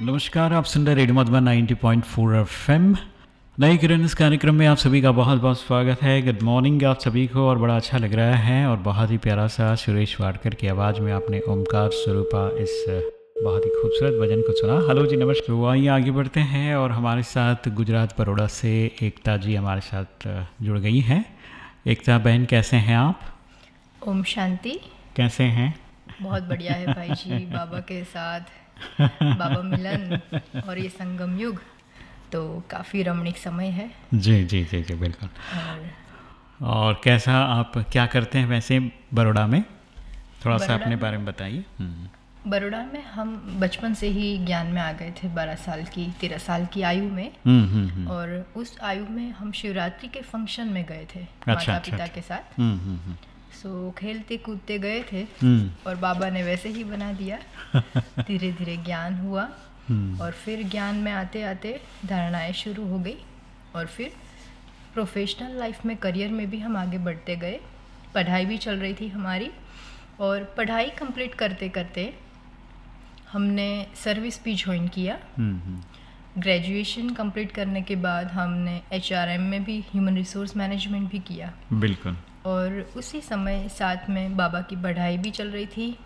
नमस्कार आप सुन रहे रेडियो मधुबन 90.4 एफएम। नई किरण इस कार्यक्रम में आप सभी का बहुत बहुत स्वागत है। गुड मॉर्निंग आप सभी को और बड़ा अच्छा लग रहा है और बहुत ही प्यारा सा सुरेश वाडकर की आवाज़ में आपने ओमकार स्वरूपा इस बहुत ही खूबसूरत भजन को सुना। हेलो जी नमस्कार। तो आइए आगे बढ़ते हैं और हमारे साथ गुजरात बड़ोड़ा से एकता जी हमारे साथ जुड़ गई हैं। एकता बहन कैसे हैं आप? ओम शांति। कैसे हैं? बहुत बढ़िया है भाई जी बाबा के साथ। बाबा मिलन और ये संगम युग तो काफ़ी रमणीक समय है। जी जी जी जी बिल्कुल। और, और कैसा आप क्या करते हैं वैसे बड़ोड़ा में? थोड़ा सा अपने बारे में बताइए। हम्म। बड़ोड़ा में हम बचपन से ही ज्ञान में आ गए थे बारह साल की तेरह साल की आयु में। हम्म, हम्म, और उस आयु में हम शिवरात्रि के फ़ंक्शन में गए थे अच्छा, माता अच्छा, पिता अच्छा, के साथ। सो खेलते कूदते गए थे। हम्म। और बाबा ने वैसे ही बना दिया। धीरे धीरे ज्ञान हुआ। हम्म। और फिर ज्ञान में आते आते धारणाएँ शुरू हो गई। और फिर प्रोफेशनल लाइफ में करियर में भी हम आगे बढ़ते गए। पढ़ाई भी चल रही थी हमारी। और पढ़ाई कंप्लीट करते करते हमने सर्विस भी ज्वाइन किया। ग्रेजुएशन कंप्लीट करने के बाद हमने एचआरएम में भी ह्यूमन रिसोर्स मैनेजमेंट भी किया। बिल्कुल। और उसी समय साथ में बाबा की पढ़ाई भी चल रही थी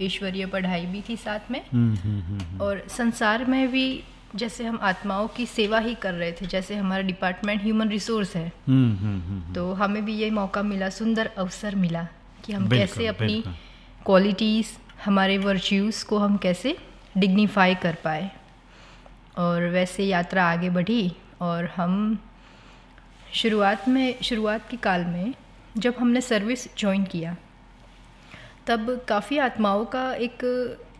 ईश्वरीय पढ़ाई भी थी साथ में। हम्म, हम्म, हम्म, और संसार में भी जैसे हम आत्माओं की सेवा ही कर रहे थे जैसे हमारा डिपार्टमेंट ह्यूमन रिसोर्स है। तो हमें भी ये मौका मिला सुंदर अवसर मिला कि हम कैसे अपनी क्वालिटीज़ हमारे वर्च्यूज़ को हम कैसे डिग्निफाई कर पाए। और वैसे यात्रा आगे बढ़ी और हम शुरुआत में शुरुआत के काल में जब हमने सर्विस ज्वाइन किया तब काफ़ी आत्माओं का एक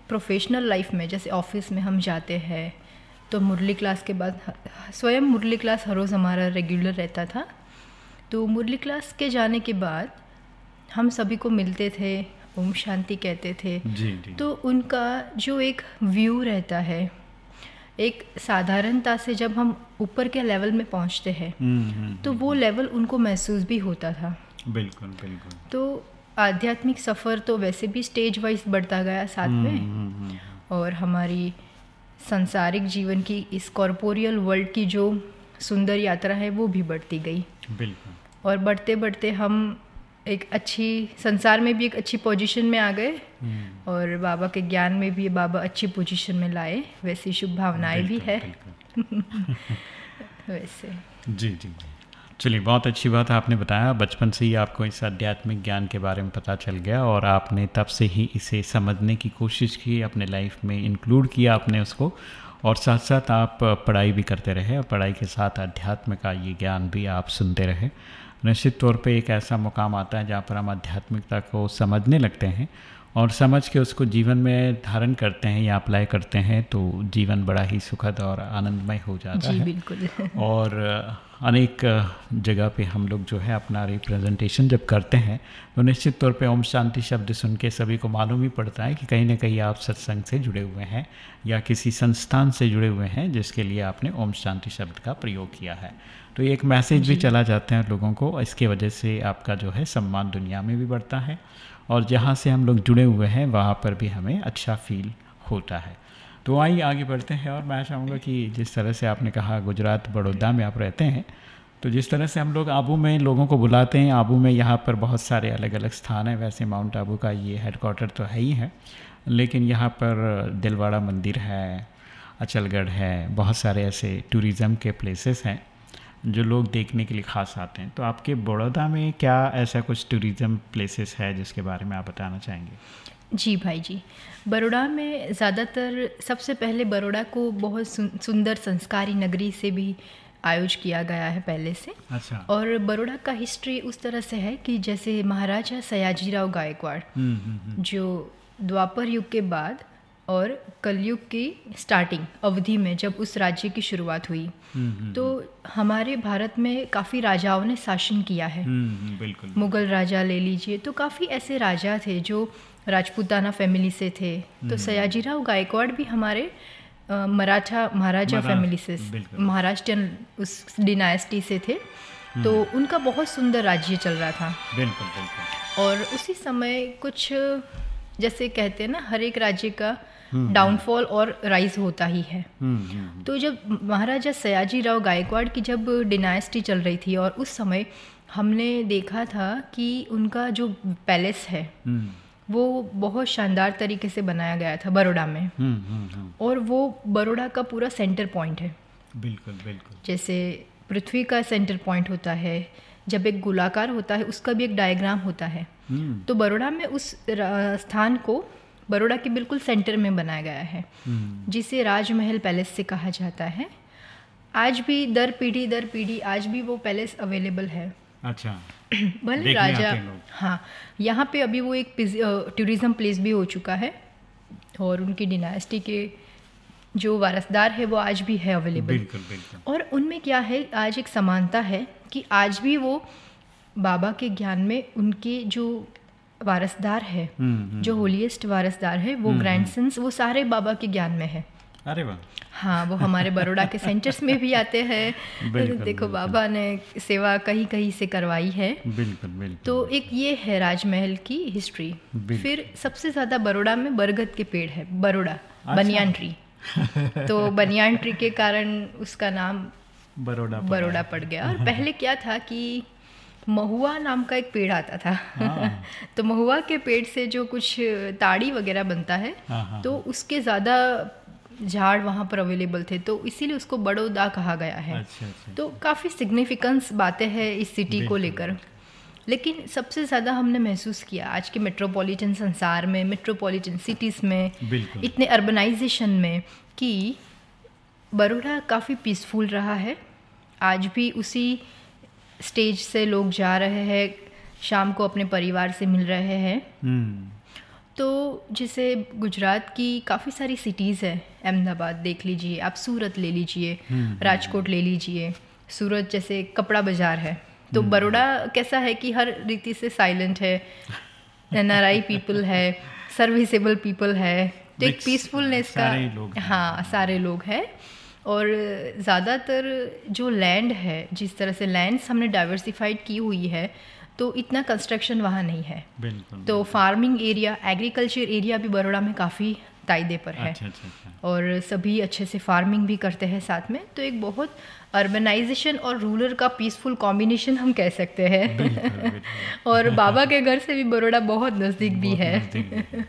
प्रोफेशनल लाइफ में जैसे ऑफ़िस में हम जाते हैं तो मुरली क्लास के बाद स्वयं मुरली क्लास हर रोज़ हमारा रेगुलर रहता था। तो मुरली क्लास के जाने के बाद हम सभी को मिलते थे ओम शांति कहते थे। जी जी। तो उनका जो एक व्यू रहता है एक साधारणता से जब हम ऊपर के लेवल में पहुँचते हैं हम्म, हम्म, तो वो लेवल उनको महसूस भी होता था। बिल्कुल बिल्कुल। तो आध्यात्मिक सफ़र तो वैसे भी स्टेज वाइज बढ़ता गया साथ में। हम्म, हम्म, और हमारी सांसारिक जीवन की इस कॉरपोरियल वर्ल्ड की जो सुंदर यात्रा है वो भी बढ़ती गई। बिल्कुल। और बढ़ते बढ़ते हम एक अच्छी संसार में भी एक अच्छी पोजीशन में आ गए। हम्म, और बाबा के ज्ञान में भी बाबा अच्छी पोजीशन में लाए। वैसी शुभ भावनाएँ भी है। वैसे। जी जी। चलिए, बहुत अच्छी बात आपने बताया। बचपन से ही आपको इस आध्यात्मिक ज्ञान के बारे में पता चल गया और आपने तब से ही इसे समझने की कोशिश की, अपने लाइफ में इंक्लूड किया आपने उसको और साथ साथ आप पढ़ाई भी करते रहे और पढ़ाई के साथ अध्यात्म का ये ज्ञान भी आप सुनते रहे। निश्चित तौर पे एक ऐसा मुकाम आता है जहाँ पर हम आध्यात्मिकता को समझने लगते हैं और समझ के उसको जीवन में धारण करते हैं या अप्लाई करते हैं तो जीवन बड़ा ही सुखद और आनंदमय हो जाता जी है। बिल्कुल। और अनेक जगह पे हम लोग जो है अपना रिप्रेजेंटेशन जब करते हैं तो निश्चित तौर पे ओम शांति शब्द सुन के सभी को मालूम ही पड़ता है कि कहीं ना कहीं आप सत्संग से जुड़े हुए हैं या किसी संस्थान से जुड़े हुए हैं जिसके लिए आपने ओम शांति शब्द का प्रयोग किया है। तो एक मैसेज भी चला जाता है लोगों को इसके वजह से आपका जो है सम्मान दुनिया में भी बढ़ता है। और जहाँ से हम लोग जुड़े हुए हैं, वहाँ पर भी हमें अच्छा फील होता है। तो आइए आगे बढ़ते हैं और मैं चाहूँगा कि जिस तरह से आपने कहा गुजरात बड़ौदा में आप रहते हैं तो जिस तरह से हम लोग आबू में लोगों को बुलाते हैं, आबू में यहाँ पर बहुत सारे अलग अलग स्थान हैं। वैसे माउंट आबू का ये हेडक्वार्टर तो है ही है, लेकिन यहाँ पर दिलवाड़ा मंदिर है, अचलगढ़ है, बहुत सारे ऐसे टूरिज़म के प्लेसेस हैं। जो लोग देखने के लिए खास आते हैं। तो आपके बड़ौदा में क्या ऐसा कुछ टूरिज़म प्लेसेस है जिसके बारे में आप बताना चाहेंगे? जी भाई जी। बड़ोड़ा में ज़्यादातर सबसे पहले बड़ोड़ा को बहुत सुंदर संस्कारी नगरी से भी आयोज किया गया है पहले से। अच्छा। और बड़ोड़ा का हिस्ट्री उस तरह से है कि जैसे महाराजा सयाजीराव गायकवाड़ हम्म, हम्म, हम्म, जो द्वापर युग के बाद और कलयुग की स्टार्टिंग अवधि में जब उस राज्य की शुरुआत हुई। तो हमारे भारत में काफ़ी राजाओं ने शासन किया है। बिल्कुल। मुगल राजा ले लीजिए तो काफ़ी ऐसे राजा थे जो राजपूताना फैमिली से थे। तो सयाजीराव गायकवाड़ भी हमारे मराठा महाराजा फैमिली से बिल्कुल। महाराष्ट्रियन उस डिनाइस्टी से थे। तो उनका बहुत सुंदर राज्य चल रहा था। बिल्कुल बिल्कुल। और उसी समय कुछ जैसे कहते हैं ना हर एक राज्य का डाउनफॉल और राइज होता ही है। तो जब महाराजा सयाजी राव गायकवाड़ की जब डिनाइस्टी चल रही थी और उस समय हमने देखा था कि उनका जो पैलेस है वो बहुत शानदार तरीके से बनाया गया था बड़ोड़ा में। और वो बड़ोड़ा का पूरा सेंटर पॉइंट है। बिल्कुल बिल्कुल। जैसे पृथ्वी का सेंटर पॉइंट होता है जब एक गोलाकार होता है उसका भी एक डायग्राम होता है। हम्म, तो बड़ोड़ा में उस स्थान को बड़ोड़ा के बिल्कुल सेंटर में बनाया गया है हम्म, जिसे राजमहल पैलेस से कहा जाता है। आज भी दर पीढ़ी दर पीढ़ी आज भी वो पैलेस अवेलेबल है। अच्छा। भले राजा हैं। हाँ यहाँ पे अभी वो एक टूरिज़्म प्लेस भी हो चुका है और उनकी डिनास्टी के जो वारसदार है वो आज भी है अवेलेबल बिल्कुल बिल्कुल। और उनमें क्या है आज एक समानता है कि आज भी वो बाबा के ज्ञान में उनके जो वारसदार है हम्म, हम्म, जो होलीएस्ट वारसदार है वो ग्रैंडसन्स वो सारे बाबा के ज्ञान में है। अरे वाह। हाँ वो हमारे बड़ोड़ा के सेंटर्स में भी आते हैं। देखो बिल्कुल। बाबा ने सेवा कहीं कहीं से करवाई है। बिल्कुल बिल्कुल। तो एक ये है राजमहल की हिस्ट्री फिर सबसे ज़्यादा बड़ोड़ा में बरगद के पेड़ है बड़ोड़ा अच्छा। बनियान ट्री तो बनियान ट्री के कारण उसका नाम बड़ोड़ा बड़ोड़ा पड़ गया। और पहले क्या था कि महुआ नाम का एक पेड़ आता था। हाँ। तो महुआ के पेड़ से जो कुछ ताड़ी वगैरह बनता है हाँ, हाँ, तो उसके ज़्यादा झाड़ वहाँ पर अवेलेबल थे तो इसीलिए उसको बड़ौदा कहा गया है। अच्छा अच्छा। तो काफ़ी सिग्निफिकेंस बातें हैं इस सिटी को लेकर। लेकिन सबसे ज़्यादा हमने महसूस किया आज के मेट्रोपॉलिटन संसार में मेट्रोपॉलिटन सिटीज़ में इतने अर्बनाइजेशन में कि बड़ोड़ा काफ़ी पीसफुल रहा है। आज भी उसी स्टेज से लोग जा रहे हैं शाम को अपने परिवार से मिल रहे हैं। हम्म। तो जैसे गुजरात की काफ़ी सारी सिटीज़ है अहमदाबाद देख लीजिए आप सूरत ले लीजिए हम्म, राजकोट ले लीजिए सूरत जैसे कपड़ा बाज़ार है। तो बड़ोड़ा कैसा है कि हर रीति से साइलेंट है एन आर आई पीपल है सर्विसेबल पीपल है तो एक पीसफुलनेस का। हाँ सारे लोग हैं। और ज़्यादातर जो लैंड है जिस तरह से लैंड्स हमने डाइवर्सिफाइड की हुई है तो इतना कंस्ट्रक्शन वहाँ नहीं है। बिल्कुल तो फ़ार्मिंग एरिया एग्रीकल्चर एरिया भी बड़ोड़ा में काफ़ी ताइदे पर है। अच्छा अच्छा अच्छा। और सभी अच्छे से फ़ार्मिंग भी करते हैं साथ में। तो एक बहुत अर्बनाइजेशन और रूरल का पीसफुल कॉम्बिनेशन हम कह सकते हैं। और बाबा के घर से भी बड़ोड़ा बहुत नज़दीक भी है।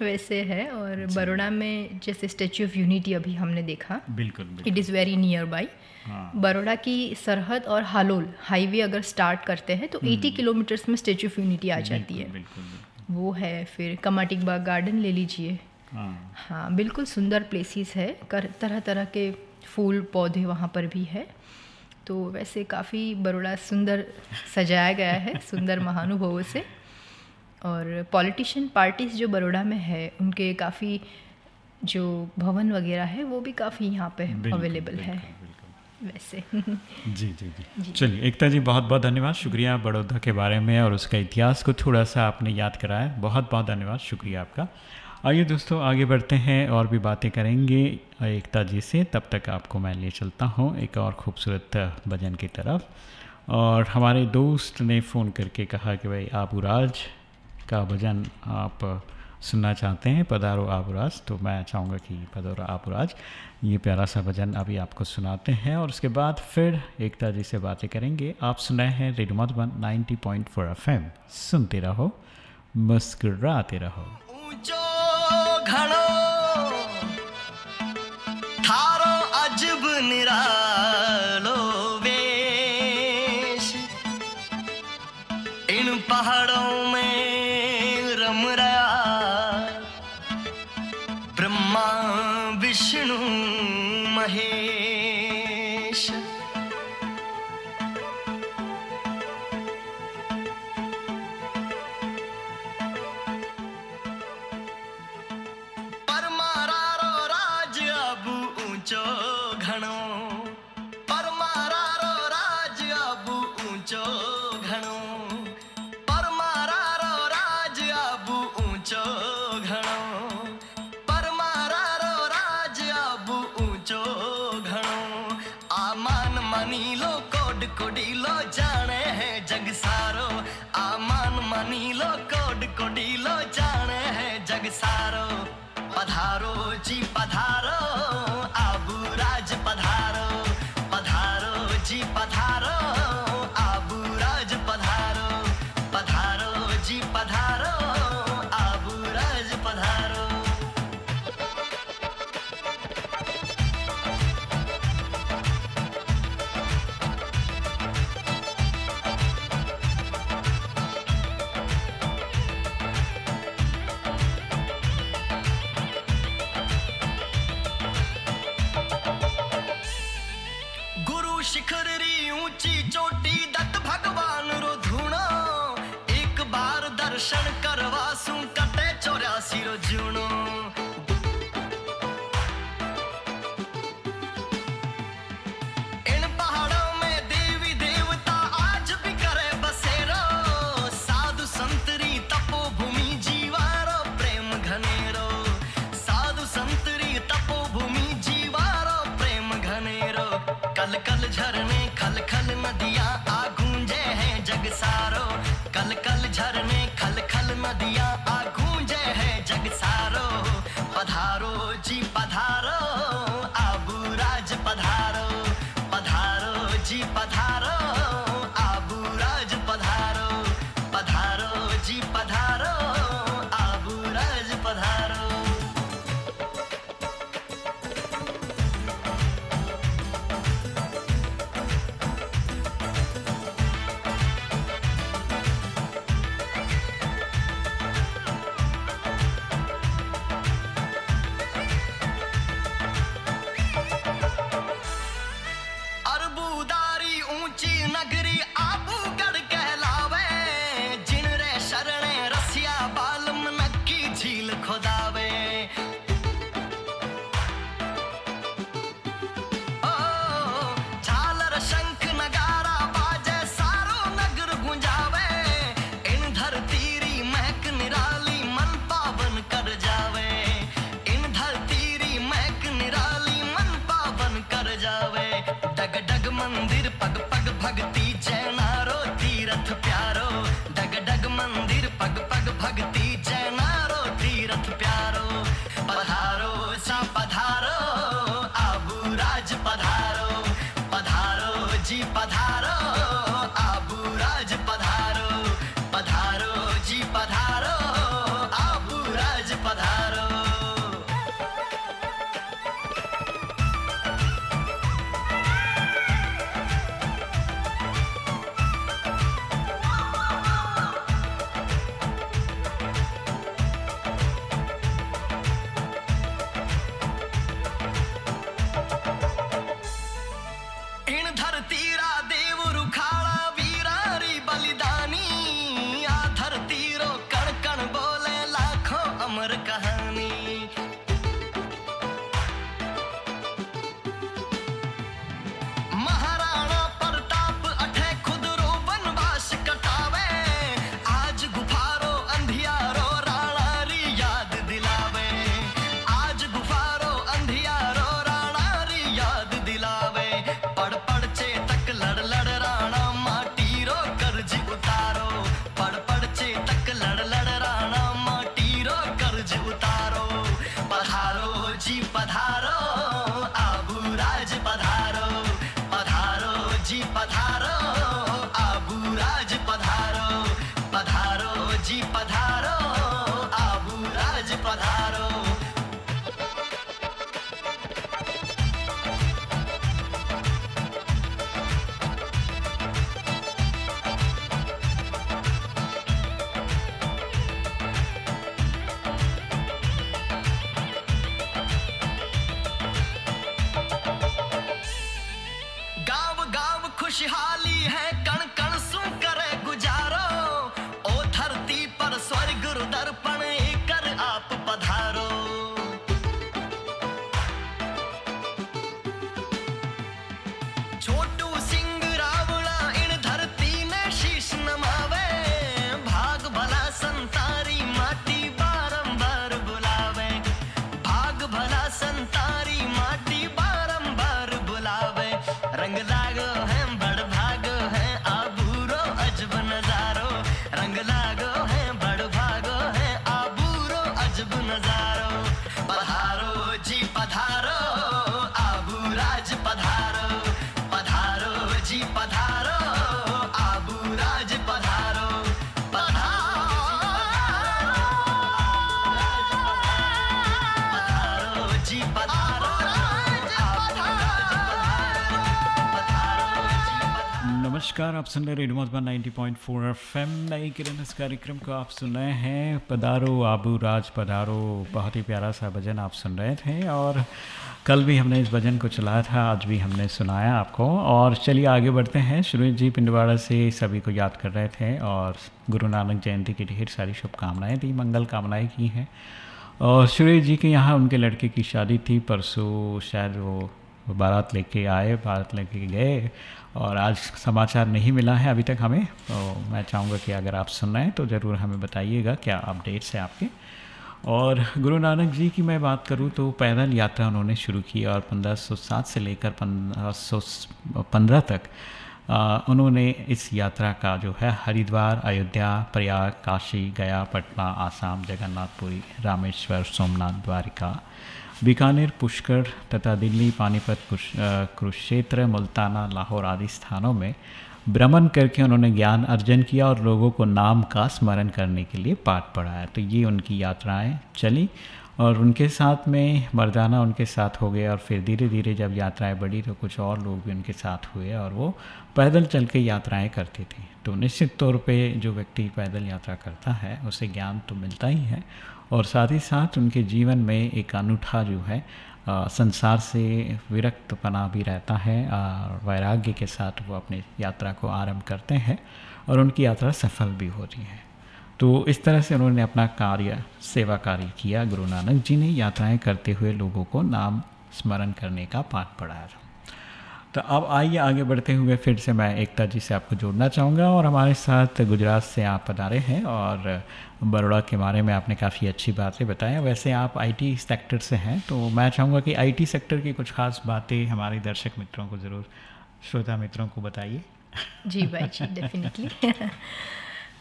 वैसे है और बड़ोड़ा में जैसे स्टेच्यू ऑफ़ यूनिटी अभी हमने देखा बिल्कुल बिल्कुल। It is very near by Baroda की सरहद और हालोल हाईवे अगर स्टार्ट करते हैं तो 80 किलोमीटर्स में स्टेच्यू ऑफ़ यूनिटी आ जाती है। हम्म। बिल्कुल बिल्कुल। वो है फिर कमाटिक बाग गार्डन ले लीजिए। हाँ। हाँ बिल्कुल सुंदर प्लेसेस है। कर तरह तरह के फूल पौधे वहाँ पर भी है। तो वैसे काफ़ी बड़ोड़ा सुंदर सजाया गया है सुंदर महानुभवों से। और पॉलिटिशियन पार्टीज़ जो बड़ोड़ा में है उनके काफ़ी जो भवन वगैरह है वो भी काफ़ी यहाँ पे अवेलेबल है। वैसे। जी जी जी। चलिए एकता जी बहुत बहुत धन्यवाद। शुक्रिया बड़ौदा के बारे में और उसका इतिहास को थोड़ा सा आपने याद कराया। बहुत बहुत धन्यवाद शुक्रिया आपका। आइए दोस्तों आगे बढ़ते हैं और भी बातें करेंगे एकता जी से। तब तक आपको मैं ले चलता हूँ एक और खूबसूरत भजन की तरफ़। और हमारे दोस्त ने फ़ोन करके कहा कि भाई आबूराज का भजन आप सुनना चाहते हैं पदारो आबराज तो मैं चाहूँगा कि पदारो आबुराज ये प्यारा सा भजन अभी आपको सुनाते हैं और उसके बाद फिर एकता जी से बातें करेंगे। आप सुनाए हैं रेडियो मधुबन 90.4 पॉइंट सुनते रहो, मुस्कुराते रहो। 你乐个。ராணி खुशहाली है नमस्कार, आप सुन रहे रेडियो मधुबन 90.4 एफएम। नई किरण इस कार्यक्रम को आप सुन रहे हैं। पधारो, आबू राज पधारो। बहुत ही प्यारा सा भजन आप सुन रहे थे और कल भी हमने इस भजन को चलाया था, आज भी हमने सुनाया आपको। और चलिए आगे बढ़ते हैं। सुरेश जी पिंडवाड़ा से सभी को याद कर रहे थे और गुरु नानक जयंती की ढेर सारी शुभकामनाएँ थी, मंगल कामनाएँ की हैं। और सुरेश जी के यहाँ उनके लड़के की शादी थी, परसों शायद वो बारात लेके आए बारात लेके गए और आज समाचार नहीं मिला है अभी तक हमें तो मैं चाहूँगा कि अगर आप सुन रहे हैं तो ज़रूर हमें बताइएगा क्या अपडेट्स हैं आपके। और गुरु नानक जी की मैं बात करूँ तो पैदल यात्रा उन्होंने शुरू की और 1507 से लेकर 1515 तक आ, उन्होंने इस यात्रा का जो है हरिद्वार अयोध्या प्रयाग काशी गया पटना आसाम जगन्नाथपुरी रामेश्वर सोमनाथ द्वारिका बीकानेर, पुष्कर तथा दिल्ली पानीपत कुरुक्षेत्र, मुल्ताना, लाहौर आदि स्थानों में भ्रमण करके उन्होंने ज्ञान अर्जन किया और लोगों को नाम का स्मरण करने के लिए पाठ पढ़ाया। तो ये उनकी यात्राएँ चली और उनके साथ में मर्दाना उनके साथ हो गए और फिर धीरे धीरे जब यात्राएँ बढ़ी तो कुछ और लोग भी उनके साथ हुए और वो पैदल चल के यात्राएँ करते थे। तो निश्चित तौर पे जो व्यक्ति पैदल यात्रा करता है, उसे ज्ञान तो मिलता ही है और साथ ही साथ उनके जीवन में एक अनूठा जो है आ, संसार से विरक्तपना भी रहता है और वैराग्य के साथ वो अपनी यात्रा को आरंभ करते हैं और उनकी यात्रा सफल भी होती है। तो इस तरह से उन्होंने अपना कार्य सेवा कार्य किया। गुरु नानक जी ने यात्राएँ करते हुए लोगों को नाम स्मरण करने का पाठ पढ़ाया था। तो अब आइए आगे बढ़ते हुए फिर से मैं एकता जी से आपको जोड़ना चाहूँगा और हमारे साथ गुजरात से आप पधारे हैं और बड़ोड़ा के बारे में आपने काफ़ी अच्छी बातें बताया वैसे आप आईटी सेक्टर से हैं तो मैं चाहूँगा कि आईटी सेक्टर की कुछ खास बातें हमारे दर्शक मित्रों को ज़रूर श्रोता मित्रों को बताइए। जी भाई जी डेफिनेटली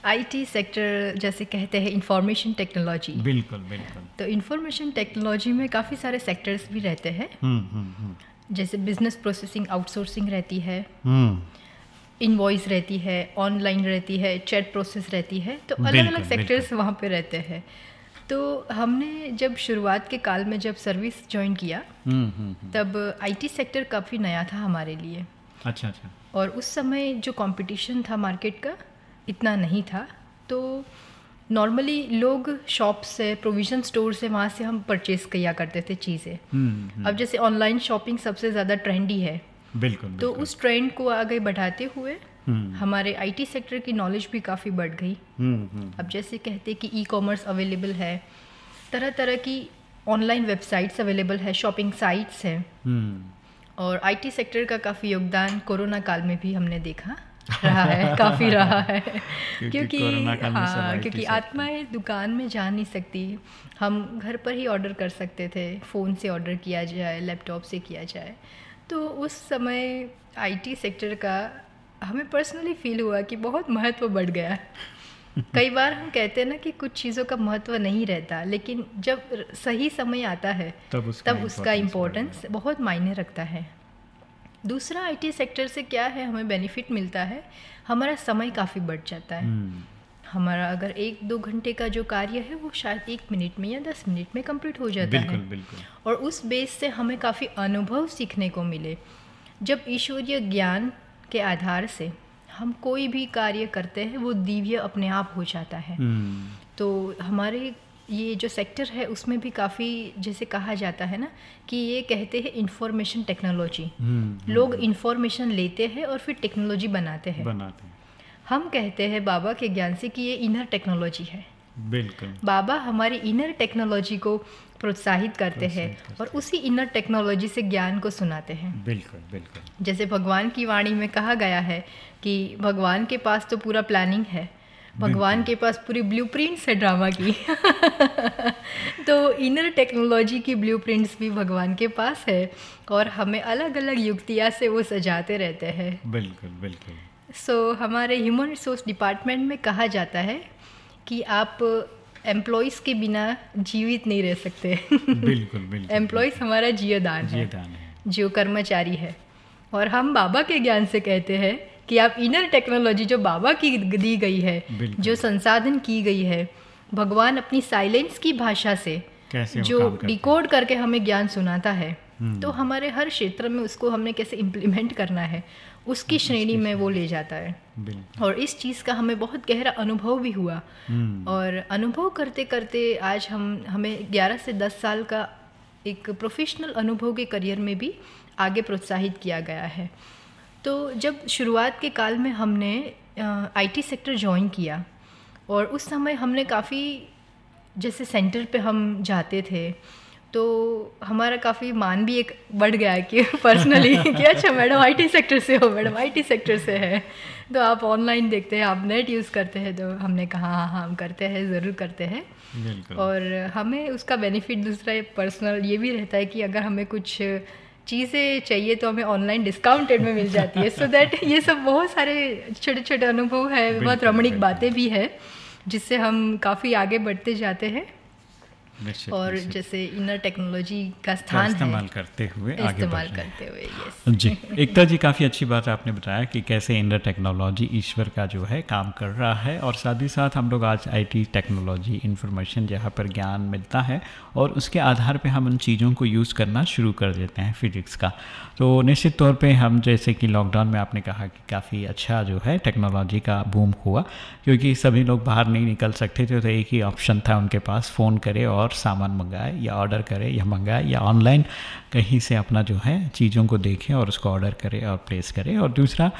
आईटी सेक्टर जैसे कहते हैं इंफॉर्मेशन टेक्नोलॉजी बिल्कुल बिल्कुल। तो इंफॉर्मेशन टेक्नोलॉजी में काफ़ी सारे सेक्टर्स भी रहते हैं। हम्म हम्म हम्म। जैसे बिज़नेस प्रोसेसिंग आउटसोर्सिंग रहती है। हम्म। इनवॉइस रहती है ऑनलाइन रहती है चैट प्रोसेस रहती है तो अलग अलग सेक्टर्स वहाँ पे रहते हैं। तो हमने जब शुरुआत के काल में जब सर्विस ज्वाइन किया हम्म हम्म हम्म। तब आईटी सेक्टर काफ़ी नया था हमारे लिए। अच्छा अच्छा। और उस समय जो कंपटीशन था मार्केट का इतना नहीं था। तो नॉर्मली लोग शॉप से प्रोविज़न स्टोर से वहाँ से हम परचेज़ किया करते थे चीज़ें। अब जैसे ऑनलाइन शॉपिंग सबसे ज़्यादा ट्रेंडी है। बिल्कुल तो। उस ट्रेंड को आगे बढ़ाते हुए हम्म। हमारे आईटी सेक्टर की नॉलेज भी काफ़ी बढ़ गई। हम्म हम्म। अब जैसे कहते कि ई कॉमर्स अवेलेबल है तरह तरह की ऑनलाइन वेबसाइट्स अवेलेबल है शॉपिंग साइट्स हैं। और आईटी सेक्टर का काफ़ी योगदान कोरोना काल में भी हमने देखा रहा है काफ़ी रहा है। क्योंकि कोरोना काल में सब हाँ क्योंकि आत्माएँ दुकान में जा नहीं सकती। हम घर पर ही ऑर्डर कर सकते थे फ़ोन से ऑर्डर किया जाए लैपटॉप से किया जाए। तो उस समय आईटी सेक्टर का हमें पर्सनली फील हुआ कि बहुत महत्व बढ़ गया। कई बार हम कहते हैं ना कि कुछ चीज़ों का महत्व नहीं रहता लेकिन जब सही समय आता है तब उसका तब उसका इम्पोर्टेंस बहुत मायने रखता है। दूसरा आईटी सेक्टर से क्या है हमें बेनिफिट मिलता है हमारा समय काफ़ी बढ़ जाता है। हम्म। हमारा अगर एक दो घंटे का जो कार्य है वो शायद एक मिनट में या दस मिनट में कंप्लीट हो जाता बिल्कुल है। बिल्कुल और उस बेस से हमें काफ़ी अनुभव सीखने को मिले। जब ईश्वरीय ज्ञान के आधार से हम कोई भी कार्य करते हैं वो दिव्य अपने आप हो जाता है। हम्म। तो हमारे ये जो सेक्टर है उसमें भी काफ़ी जैसे कहा जाता है ना कि ये कहते हैं इंफॉर्मेशन टेक्नोलॉजी हम्म लोग इंफॉर्मेशन लेते हैं और फिर टेक्नोलॉजी बनाते हैं। बनाते हैं। हम कहते हैं बाबा के ज्ञान से कि ये इनर टेक्नोलॉजी है। बिल्कुल। बाबा हमारी इनर टेक्नोलॉजी को प्रोत्साहित करते हैं और उसी इनर टेक्नोलॉजी से ज्ञान को सुनाते हैं। बिल्कुल बिल्कुल। जैसे भगवान की वाणी में कहा गया है कि भगवान के पास तो पूरा प्लानिंग है भगवान के पास पूरी ब्लूप्रिंट्स है ड्रामा की। तो इनर टेक्नोलॉजी की ब्लूप्रिंट्स भी भगवान के पास है और हमें अलग अलग युक्तियाँ से वो सजाते रहते हैं। बिल्कुल बिल्कुल। सो so, हमारे ह्यूमन रिसोर्स डिपार्टमेंट में कहा जाता है कि आप एम्प्लॉयज़ के बिना जीवित नहीं रह सकते। बिल्कुल बिल्कुल एम्प्लॉयज़ हमारा जियोदान है है। जो कर्मचारी है। और हम बाबा के ज्ञान से कहते हैं कि आप इनर टेक्नोलॉजी जो बाबा की दी गई है जो संसाधन की गई है भगवान अपनी साइलेंस की भाषा से कैसे जो? डिकोड करके हमें ज्ञान सुनाता है हम्म। तो हमारे हर क्षेत्र में उसको हमने कैसे इम्प्लीमेंट करना है उसकी श्रेणी में वो ले जाता है। और इस चीज़ का हमें बहुत गहरा अनुभव भी हुआ। हम्म, और अनुभव करते करते आज हम हमें 11 से 10 साल का एक प्रोफेशनल अनुभव के करियर में भी आगे प्रोत्साहित किया गया है। तो जब शुरुआत के काल में हमने आईटी सेक्टर ज्वाइन किया और उस समय हमने काफ़ी जैसे सेंटर पे हम जाते थे तो हमारा काफ़ी मान भी एक बढ़ गया कि पर्सनली कि अच्छा मैडम आईटी सेक्टर से हो मैडम आईटी सेक्टर से है। तो आप ऑनलाइन देखते हैं आप नेट यूज़ करते हैं तो हमने कहा हाँ हाँ हम करते हैं ज़रूर करते हैं। और हमें उसका बेनिफिट दूसरा पर्सनल ये भी रहता है कि अगर हमें कुछ चीज़ें चाहिए तो हमें ऑनलाइन डिस्काउंटेड में मिल जाती है। सो so दैट ये सब बहुत सारे छोटे छोटे अनुभव है बहुत रमणीक बातें भी है जिससे हम काफ़ी आगे बढ़ते जाते हैं। और जैसे इनर टेक्नोलॉजी का स्थान इस्तेमाल करते हुए इस्तेमाल करते हुए यस जी एकता जी काफ़ी अच्छी बात आपने बताया कि कैसे इनर टेक्नोलॉजी ईश्वर का जो है काम कर रहा है और साथ ही साथ हम लोग आज आईटी टेक्नोलॉजी इंफॉर्मेशन जहाँ पर ज्ञान मिलता है और उसके आधार पे हम उन चीज़ों को यूज़ करना शुरू कर देते हैं फिजिक्स का। तो निश्चित तौर पे हम जैसे कि लॉकडाउन में आपने कहा कि काफ़ी अच्छा जो है टेक्नोलॉजी का बूम हुआ क्योंकि सभी लोग बाहर नहीं निकल सकते थे तो एक ही ऑप्शन था उनके पास फ़ोन करे और सामान मंगाए या ऑर्डर करें या मंगाए या ऑनलाइन कहीं से अपना जो है चीज़ों को देखें और उसको ऑर्डर करें और प्लेस करें। और दूसरा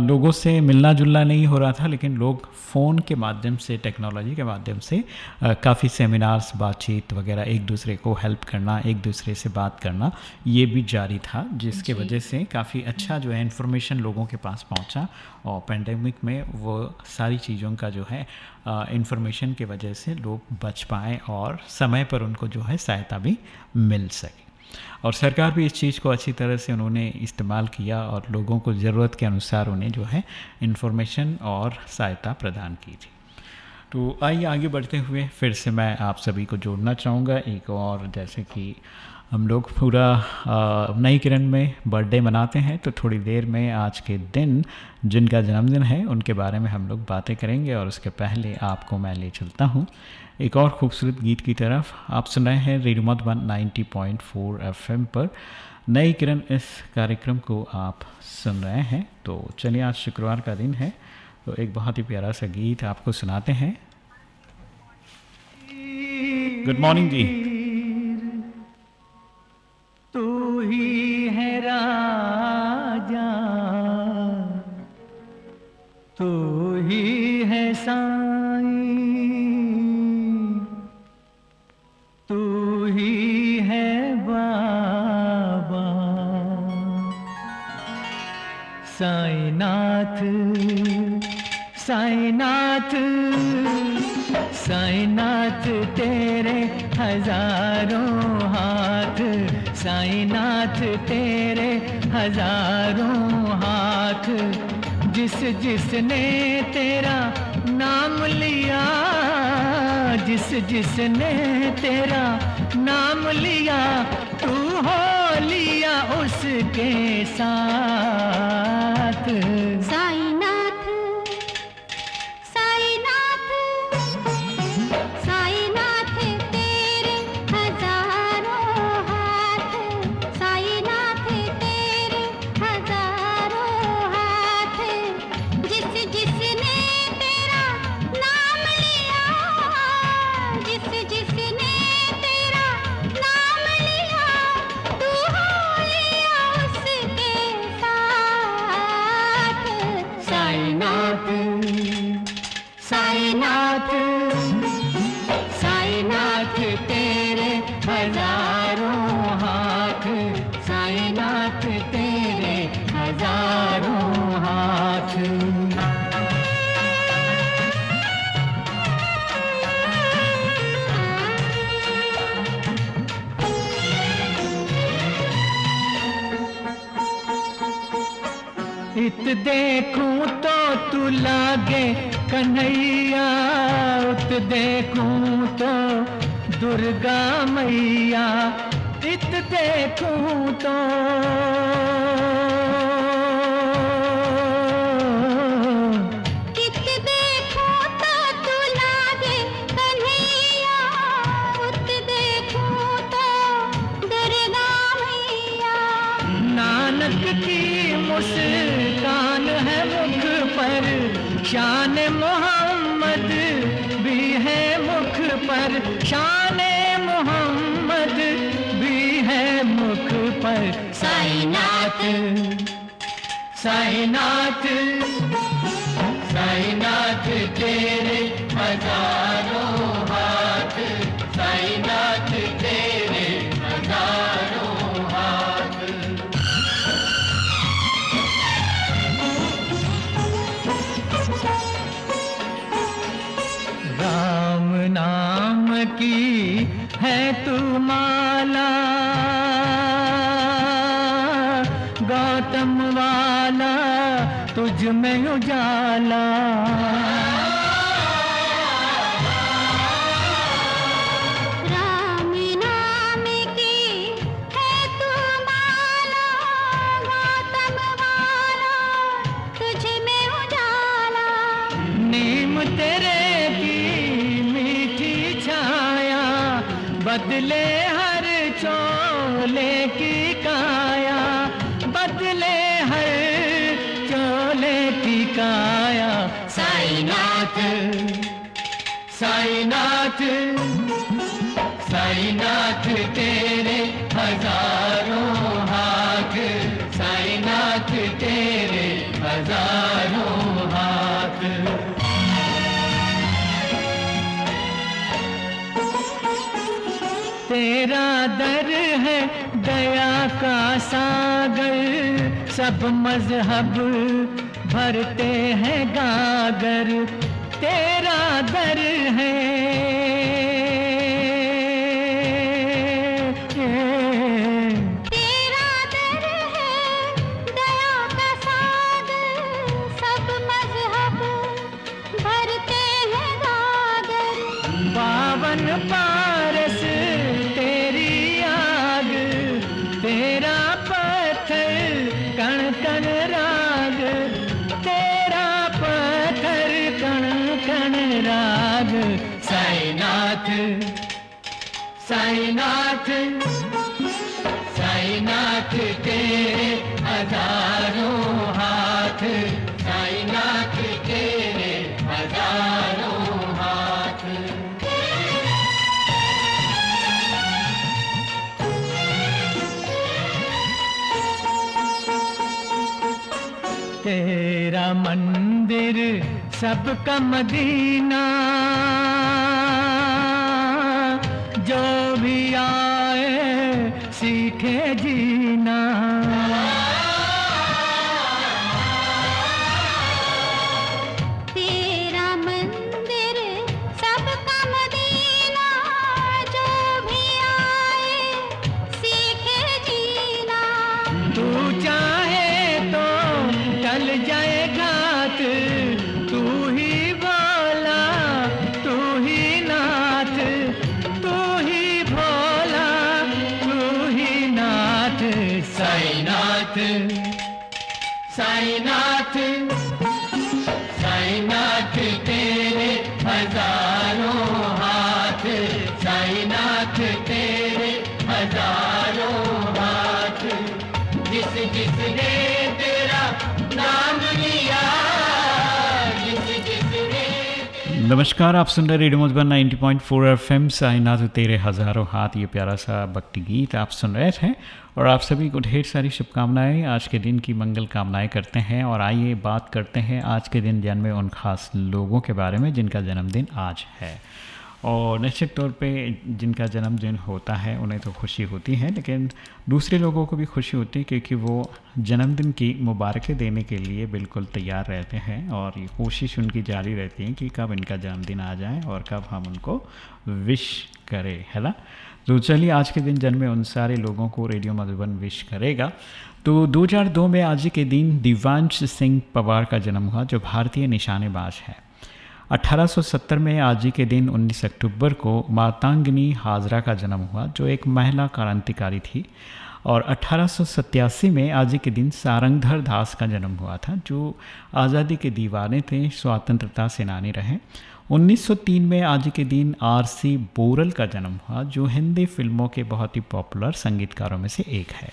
लोगों से मिलना जुलना नहीं हो रहा था लेकिन लोग फ़ोन के माध्यम से टेक्नोलॉजी के माध्यम से काफ़ी सेमिनार्स बातचीत वगैरह एक दूसरे को हेल्प करना एक दूसरे से बात करना ये भी जारी था जिसके वजह से काफ़ी अच्छा जो है इन्फॉर्मेशन लोगों के पास पहुँचा और पेंडेमिक में वो सारी चीज़ों का जो है इन्फॉर्मेशन के वजह से लोग बच पाएँ और समय पर उनको जो है सहायता भी मिल सके। और सरकार भी इस चीज़ को अच्छी तरह से उन्होंने इस्तेमाल किया और लोगों को ज़रूरत के अनुसार उन्हें जो है इन्फॉर्मेशन और सहायता प्रदान की थी। तो आइए आगे बढ़ते हुए फिर से मैं आप सभी को जोड़ना चाहूँगा। एक और जैसे कि हम लोग पूरा नई किरण में बर्थडे मनाते हैं तो थोड़ी देर में आज के दिन जिनका जन्मदिन है, उनके बारे में हम लोग बातें करेंगे और उसके पहले आपको मैं ले चलता हूँ। एक और खूबसूरत गीत की तरफ़ आप सुन रहे हैं रेडियो मधुबन 90.4 एफएम पर। नई किरण, इस कार्यक्रम को आप सुन रहे हैं। तो चलिए, आज शुक्रवार का दिन है तो एक बहुत ही प्यारा सा गीत आपको सुनाते हैं। गुड मॉर्निंग जी। तू ही है राजा, तू ही है साईं साईनाथ साईनाथ तेरे हज़ारों हाथ, साईनाथ तेरे हज़ारों हाथ, जिस जिसने तेरा नाम लिया, जिस जिसने तेरा नाम लिया, तू हो लिया उसके साथ। देखूँ तो तू लागे कन्हैया उत देखूँ तो दुर्गा मैया इत देखूँ तो शान मोहम्मद भी है मुख पर, शान मोहम्मद भी है मुख पर। साईनाथ साईनाथ साईनाथ तेरे हज़ारों में उजाला। राम नाम की तू माला गौतम वाला तुझ में उजाला। नीम तेरे की मीठी छाया बदले हर चोले की काया। काया साईनाथ साईनाथ साईनाथ तेरे हज़ारों हाथ साईनाथ तेरे हज़ारों हाथ। तेरा दर है दया का सागर सब मज़हब भरते हैं गागर तेरा दर है। तेरा दर साईनाथ साईनाथ तेरे हज़ारों हाथ साईनाथ तेरे हज़ारों हाथ। तेरा मंदिर सबका मदीना जो जीना नमस्कार, आप सुन रहे रेडियो मधुबन 90.4 साइना साइनाथ तेरे हज़ारों हाथ, ये प्यारा सा भक्ति गीत आप सुन रहे थे और आप सभी को ढेर सारी शुभकामनाएँ, आज के दिन की मंगल कामनाएँ करते हैं। और आइए बात करते हैं आज के दिन, जन्मे उन खास लोगों के बारे में, जिनका जन्मदिन आज है। और निश्चित तौर पे जिनका जन्मदिन होता है, उन्हें तो खुशी होती है, लेकिन दूसरे लोगों को भी खुशी होती है क्योंकि वो जन्मदिन की मुबारकें देने के लिए बिल्कुल तैयार रहते हैं और ये कोशिश उनकी जारी रहती है कि कब इनका जन्मदिन आ जाए और कब हम उनको विश करें, है ना? तो चलिए, आज के दिन जन्मे उन सारे लोगों को रेडियो मधुबन विश करेगा। तो 2002 में आज के दिन दिव्यांश सिंह पवार का जन्म हुआ, जो भारतीय निशानेबाज है। 1870 में आज ही के दिन 19 अक्टूबर को मातांगनी हाजरा का जन्म हुआ, जो एक महिला क्रांतिकारी थी। और 1887 में आज ही के दिन सारंगधर दास का जन्म हुआ था, जो आज़ादी के दीवाने थे, स्वतंत्रता सेनानी रहे। 1903 में आज के दिन आर सी बोरल का जन्म हुआ, जो हिंदी फ़िल्मों के बहुत ही पॉपुलर संगीतकारों में से एक है।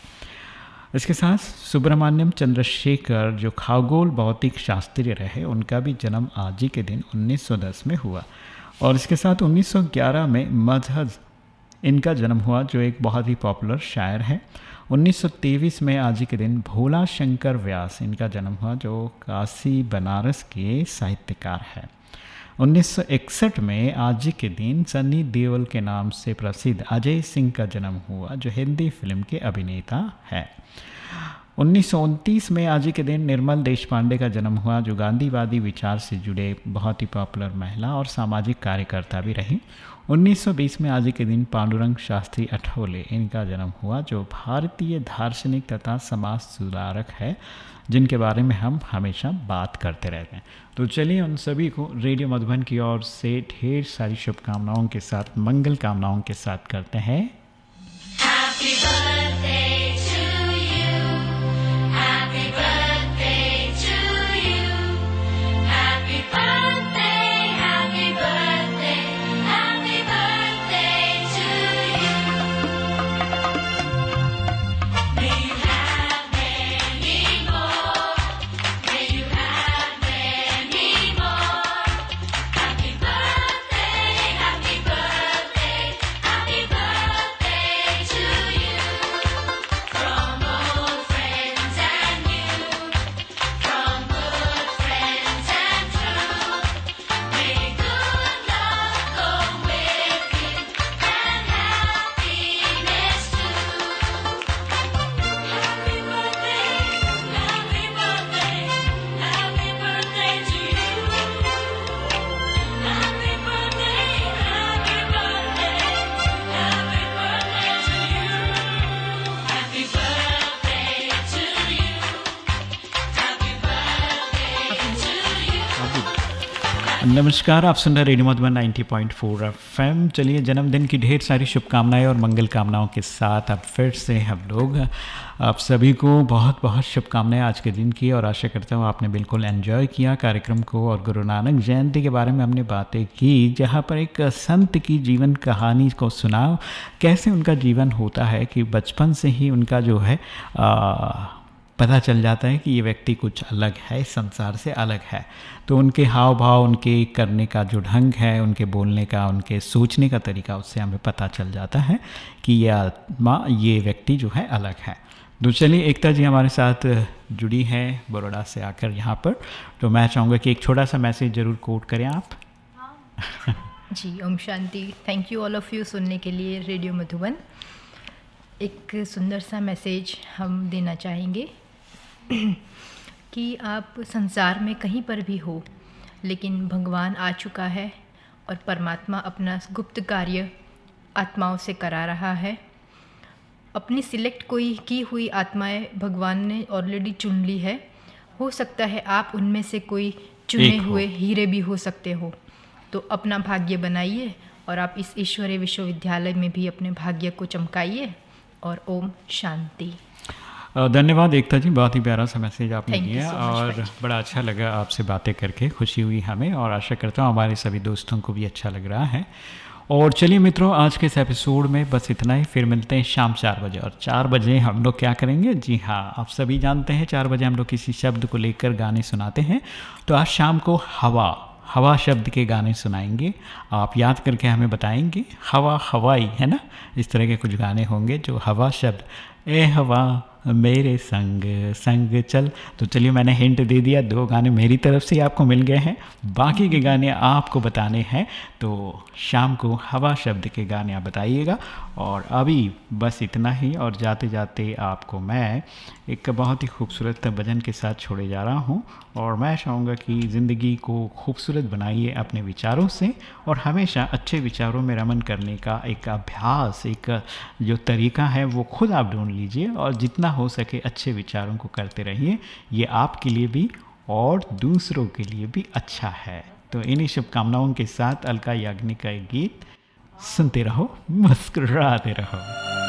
इसके साथ सुब्रमण्यम चंद्रशेखर, जो खगोल, भौतिक शास्त्री रहे, उनका भी जन्म आज ही के दिन 1910 में हुआ। और इसके साथ 1911 में मजहज, इनका जन्म हुआ, जो एक बहुत ही पॉपुलर शायर है। 1923 में आज ही के दिन भोला शंकर व्यास, इनका जन्म हुआ, जो काशी बनारस के साहित्यकार हैं। 1961 में आज ही के दिन सन्नी देओल के नाम से प्रसिद्ध अजय सिंह का जन्म हुआ, जो हिंदी फ़िल्म के अभिनेता है। उन्नीस सौ उनतीस में आज के दिन निर्मल देश पांडे का जन्म हुआ, जो गांधीवादी विचार से जुड़े बहुत ही पॉपुलर महिला और सामाजिक कार्यकर्ता भी रही। 1920 में आज के दिन पांडुरंग शास्त्री अठौले, इनका जन्म हुआ, जो भारतीय दार्शनिक तथा समाज सुधारक है, जिनके बारे में हम हमेशा बात करते रहते हैं। तो चलिए उन सभी को रेडियो मधुबन की ओर से ढेर सारी शुभकामनाओं के साथ, मंगल कामनाओं के साथ करते हैं। नमस्कार आप सुन रहे रेडियो मधुबन 90.4 एफएम। चलिए जन्मदिन की ढेर सारी शुभकामनाएँ और मंगल कामनाओं के साथ अब फिर से हम लोग आप सभी को बहुत बहुत शुभकामनाएँ आज के दिन की और आशा करता हूँ आपने बिल्कुल एंजॉय किया कार्यक्रम को और गुरु नानक जयंती के बारे में हमने बातें की जहाँ पर एक संत की जीवन कहानी को सुना कैसे उनका जीवन होता है कि बचपन से ही उनका जो है आ, पता चल जाता है कि ये व्यक्ति कुछ अलग है संसार से अलग है। तो उनके हाव भाव उनके करने का जो ढंग है, उनके बोलने का, उनके सोचने का तरीका, उससे हमें पता चल जाता है कि ये आत्मा, ये व्यक्ति जो है, अलग है। तो चलिए, एकता जी हमारे साथ जुड़ी है बड़ोड़ा से आकर यहाँ पर। तो मैं चाहूँगा कि एक छोटा सा मैसेज ज़रूर कोट करें आप। जी, ओम शांति। Thank you all of you सुनने के लिए, रेडियो मधुबन। एक सुंदर सा मैसेज हम देना चाहेंगे। कि आप संसार में कहीं पर भी हो लेकिन भगवान आ चुका है और परमात्मा अपना गुप्त कार्य आत्माओं से करा रहा है। अपनी सिलेक्ट कोई की हुई आत्माएँ भगवान ने ऑलरेडी चुन ली है। हो सकता है आप उनमें से कोई चुने हो। हुए हीरे भी हो सकते हो। तो अपना भाग्य बनाइए और आप इस ईश्वरीय विश्वविद्यालय में भी अपने भाग्य को चमकाइए और ओम शांति। धन्यवाद एकता जी बहुत ही प्यारा सा मैसेज आपने दिया so और। बड़ा अच्छा लगा आपसे बातें करके खुशी हुई हमें और आशा करता हूँ हमारे सभी दोस्तों को भी अच्छा लग रहा है। और चलिए मित्रों आज के इस एपिसोड में बस इतना ही फिर मिलते हैं शाम चार बजे और चार बजे हम लोग क्या करेंगे? जी हाँ आप सभी जानते हैं चार बजे हम लोग किसी शब्द को लेकर गाने सुनाते हैं। तो आज शाम को हवा हवा शब्द के गाने सुनाएँगे। आप याद करके हमें बताएँगे हवा हवाई है ना? इस तरह के कुछ गाने होंगे जो हवा शब्द ए हवा, मेरे संग संग चल। तो चलिए, मैंने हिंट दे दिया। दो गाने मेरी तरफ़ से आपको मिल गए हैं। बाकी के गाने आपको बताने हैं। तो शाम को हवा शब्द के गाने आप बताइएगा। और अभी बस इतना ही। और जाते जाते आपको मैं एक बहुत ही खूबसूरत भजन के साथ छोड़े जा रहा हूँ। और मैं चाहूँगा कि ज़िंदगी को खूबसूरत बनाइए अपने विचारों से। और हमेशा अच्छे विचारों में रमन करने का एक अभ्यास, एक जो तरीका है, वो खुद आप ढूंढ लीजिए और जितना हो सके अच्छे विचारों को करते रहिए। ये आपके लिए भी और दूसरों के लिए भी अच्छा है। तो इन्हीं शुभकामनाओं के साथ अलका याग्निक का एक गीत सुनते रहो, मुस्कुराते रहो।